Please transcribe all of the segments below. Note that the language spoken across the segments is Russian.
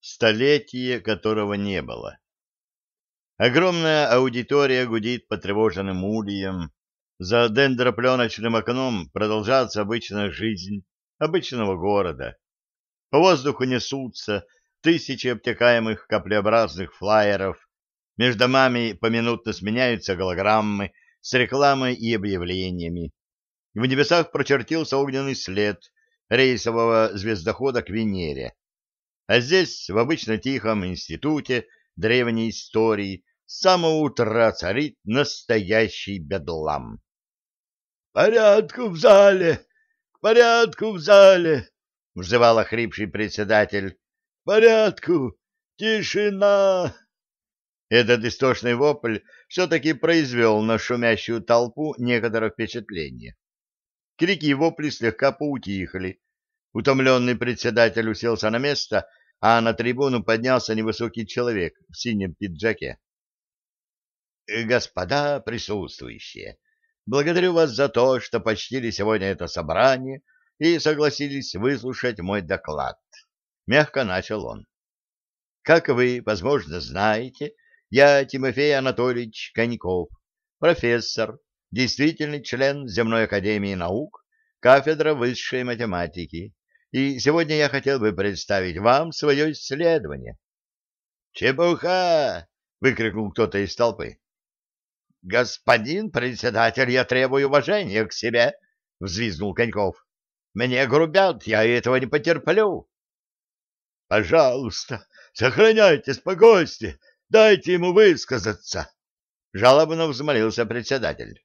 столетие которого не было. Огромная аудитория гудит потревоженным ульем. За дендропленочным окном продолжается обычная жизнь обычного города. По воздуху несутся тысячи обтекаемых каплеобразных флаеров. Между домами поминутно сменяются голограммы с рекламой и объявлениями. В небесах прочертился огненный след рейсового звездохода к Венере. А здесь, в обычно тихом институте древней истории, с самого утра царит настоящий бедлам. «Порядку в зале! Порядку в зале!» — взывал охрипший председатель. «Порядку! Тишина!» Этот истошный вопль все-таки произвел на шумящую толпу некоторое впечатление. Крики и вопли слегка поутихли. Утомленный председатель уселся на место, а на трибуну поднялся невысокий человек в синем пиджаке. «Господа присутствующие, благодарю вас за то, что почтили сегодня это собрание и согласились выслушать мой доклад», — мягко начал он. «Как вы, возможно, знаете, я Тимофей Анатольевич Коньков, профессор, действительный член Земной академии наук, кафедра высшей математики, и сегодня я хотел бы представить вам свое исследование. «Чепуха!» — выкрикнул кто-то из толпы. «Господин председатель, я требую уважения к себе!» — взвизгнул Коньков. «Мне грубят, я этого не потерплю!» «Пожалуйста, сохраняйте спокойствие, дайте ему высказаться!» — жалобно взмолился председатель.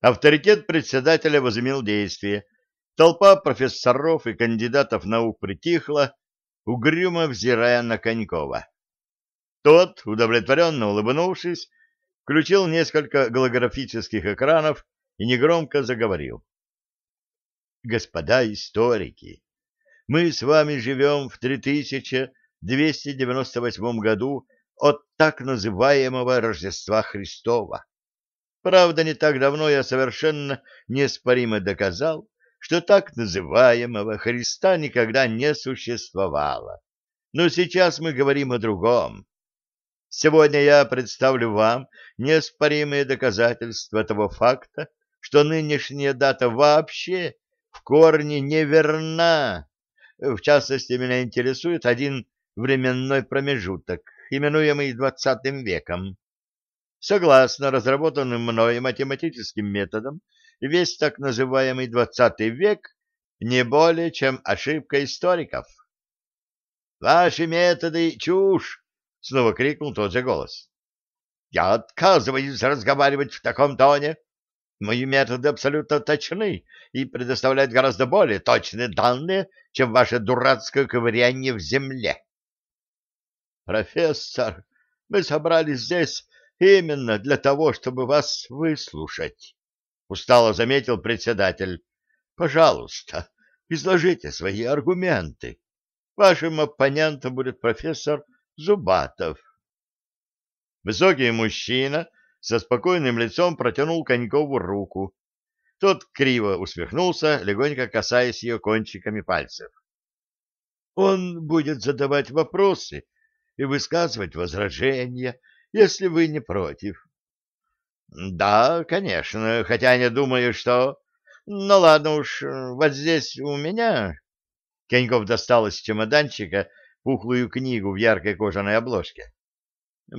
Авторитет председателя возымел действие. Толпа профессоров и кандидатов наук притихла, угрюмо взирая на Конькова. Тот, удовлетворенно улыбнувшись, включил несколько голографических экранов и негромко заговорил. «Господа историки, мы с вами живем в 3298 году от так называемого Рождества Христова. Правда, не так давно я совершенно неоспоримо доказал, что так называемого Христа никогда не существовало. Но сейчас мы говорим о другом. Сегодня я представлю вам неоспоримые доказательства того факта, что нынешняя дата вообще в корне неверна. В частности, меня интересует один временной промежуток, именуемый двадцатым веком. Согласно разработанным мной математическим методам, весь так называемый двадцатый век не более чем ошибка историков. «Ваши методы — чушь!» — снова крикнул тот же голос. «Я отказываюсь разговаривать в таком тоне. Мои методы абсолютно точны и предоставляют гораздо более точные данные, чем ваше дурацкое ковыряние в земле». «Профессор, мы собрались здесь Именно для того, чтобы вас выслушать, — устало заметил председатель. — Пожалуйста, изложите свои аргументы. Вашим оппонентом будет профессор Зубатов. Высокий мужчина со спокойным лицом протянул Конькову руку. Тот криво усмехнулся, легонько касаясь ее кончиками пальцев. Он будет задавать вопросы и высказывать возражения, если вы не против. — Да, конечно, хотя не думаю, что... Ну, ладно уж, вот здесь у меня... Коньков достал из чемоданчика пухлую книгу в яркой кожаной обложке.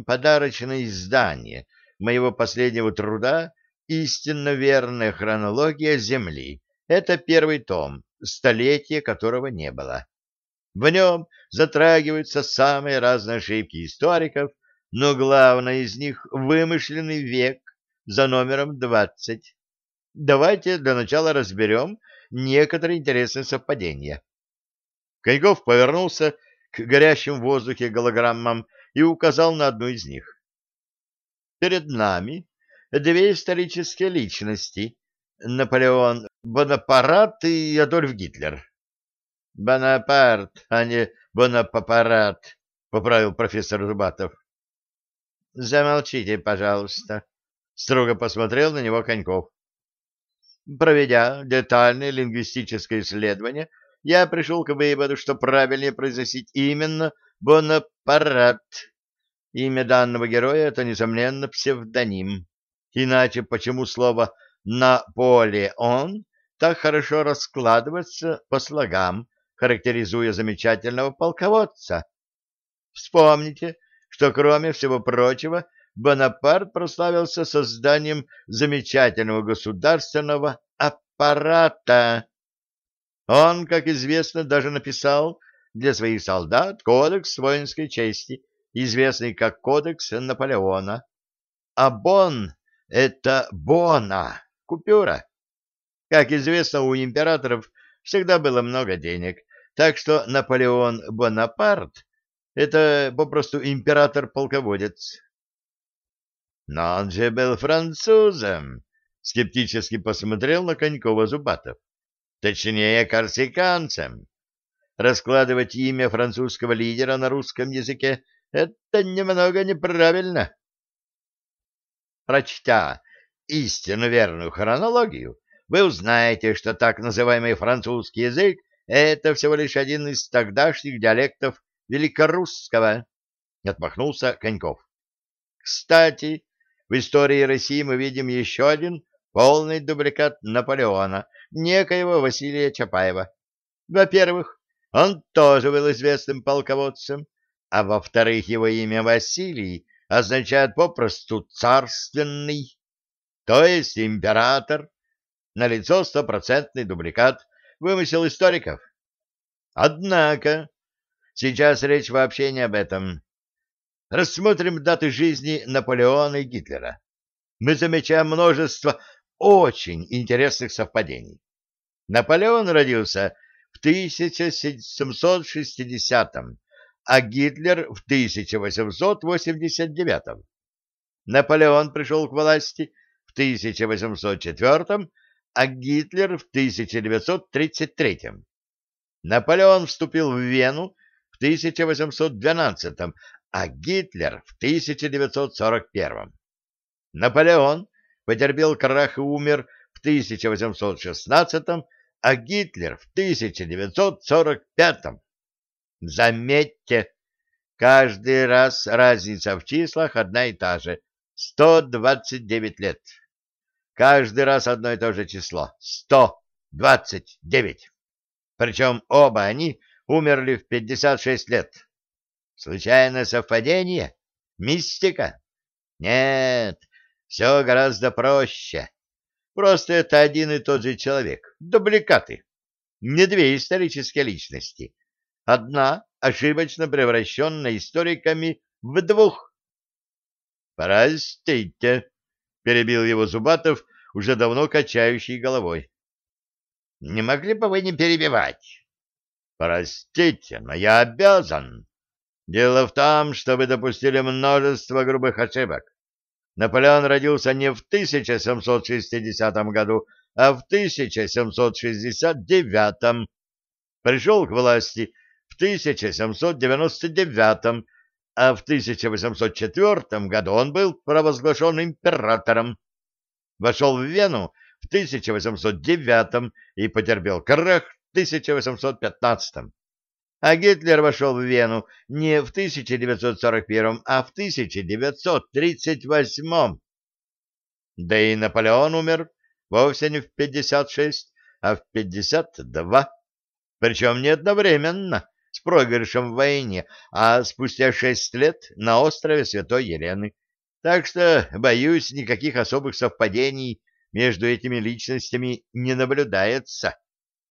Подарочное издание моего последнего труда «Истинно верная хронология Земли». Это первый том, столетие которого не было. В нем затрагиваются самые разные ошибки историков но главное из них — вымышленный век за номером двадцать. Давайте для начала разберем некоторые интересные совпадения. Коньков повернулся к горящим в воздухе голограммам и указал на одну из них. Перед нами две исторические личности — Наполеон Бонапарат и Адольф Гитлер. — Бонапарт, а не Бонапапарат, — поправил профессор Зубатов. — Замолчите, пожалуйста, — строго посмотрел на него Коньков. Проведя детальное лингвистическое исследование я пришел к выводу, что правильнее произносить именно Бонапарат. Имя данного героя — это, несомненно, псевдоним. Иначе почему слово «Наполеон» так хорошо раскладывается по слогам, характеризуя замечательного полководца? Вспомните, что, кроме всего прочего, Бонапарт прославился созданием замечательного государственного аппарата. Он, как известно, даже написал для своих солдат кодекс воинской чести, известный как кодекс Наполеона. А Бон — это Бона, купюра. Как известно, у императоров всегда было много денег, так что Наполеон Бонапарт — это попросту император-полководец. Но он же был французом, — скептически посмотрел на Конькова Зубатов. Точнее, корсиканцем. Раскладывать имя французского лидера на русском языке — это немного неправильно. Прочтя истинно верную хронологию, вы узнаете, что так называемый французский язык — это всего лишь один из тогдашних диалектов великорусского, — отмахнулся Коньков. Кстати, в истории России мы видим еще один полный дубликат Наполеона, некоего Василия Чапаева. Во-первых, он тоже был известным полководцем, а во-вторых, его имя Василий означает попросту «царственный», то есть император, налицо стопроцентный дубликат, вымысел историков. Однако, сейчас речь вообще не об этом. Рассмотрим даты жизни Наполеона и Гитлера. Мы замечаем множество очень интересных совпадений. Наполеон родился в 1760 а Гитлер в 1889 Наполеон пришел к власти в 1804 а Гитлер в 1933 Наполеон вступил в Вену в 1812 а Гитлер в 1941. Наполеон потерпел крах и умер в 1816, а Гитлер в 1945. Заметьте, каждый раз разница в числах одна и та же — 129 лет. Каждый раз одно и то же число — 129. Причем оба они умерли в 56 лет. Случайное совпадение? Мистика? Нет, все гораздо проще. Просто это один и тот же человек. Дубликаты. Не две исторические личности. Одна ошибочно превращенная историками в двух. «Простите», — перебил его Зубатов, уже давно качающий головой. «Не могли бы вы не перебивать?» «Простите, но я обязан. Дело в том, что вы допустили множество грубых ошибок. Наполеон родился не в 1760 году, а в 1769. Пришел к власти в 1799, а в 1804 году он был провозглашен императором. Вошел в Вену в 1809 и потерпел крах в 1815 а Гитлер вошел в Вену не в 1941, а в 1938. Да и Наполеон умер вовсе не в 56, а в 52. Причем не одновременно, с проигрышем в войне, а спустя шесть лет на острове Святой Елены. Так что, боюсь, никаких особых совпадений между этими личностями не наблюдается.